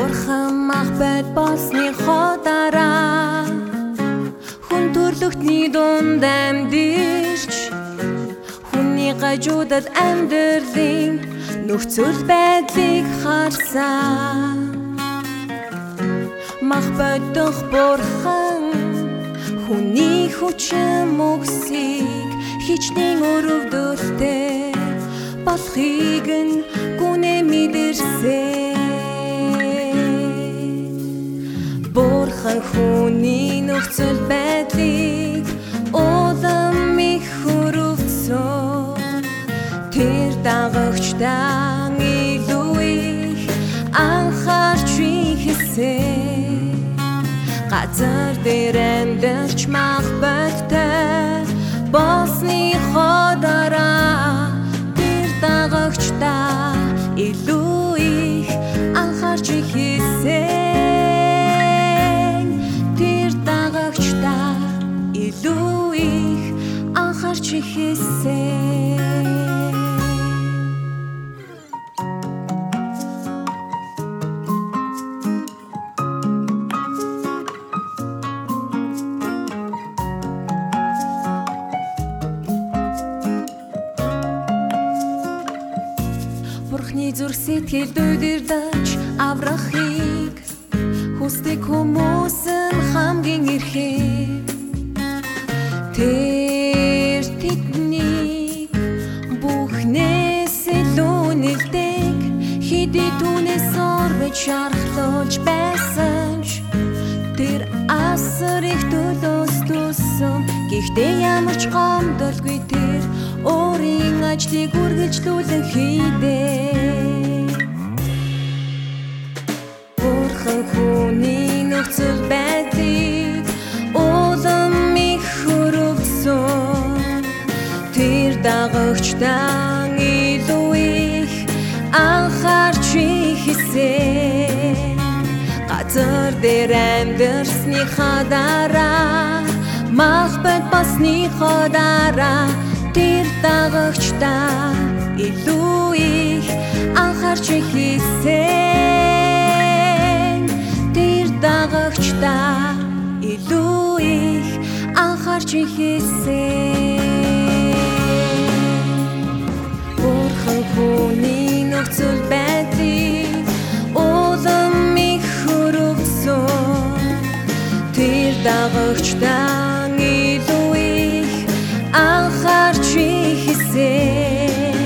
Бурхан мах байд болсны ходараа Хүн төрлөختний дунд амьдэрч Хүний гажуудад амьдралын нөхцөл байдлыг харсан. Мах бодох бурхан Хүний хүчин мөксийг хичнээн өрөвдөлтэй болохыг нь Бурхан хүний нөхцөл байдлыг улам их хөрөвцөн Тэр дагагчдаа илүү их анхаарч хийсэн Газар дээр амьдарч мах багтай анхаарч хийсэн зүрх сэтгэл дүйдэрдэж аврахыг хүсдэг хүмүүс орвэж шархлуулж байсан ч Тэр асар их төлөөс тусан Гэхдээ ямар ч гомдолгүй тэр Өөрийн ажлыг үргэлжлүүлэн хийдээ. Бурхан хүний нөхцөл байдлыг улам их хөрөвсөн Тэр их анхаарч хийсэн Газар дээр амьдэрсныхаа дараа Мах бод басныхаа дараа Тэр дагагчдаа илүү их анхаарч хийсэн Тэр дагагчдаа илүү их анхаарч хийсэн Тэр дагагчдаа илүү их анхаарч хийсэн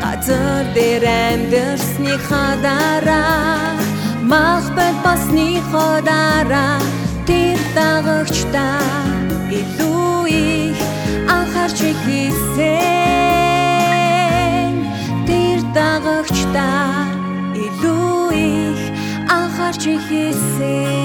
Газар дээр амьдэрсныхаа дараа Мах бод басныхаа дараа Тэр дагагчдаа илүү их анхаарч хийсэн Тэр дагагчдаа илүү их анхаарч хийсэн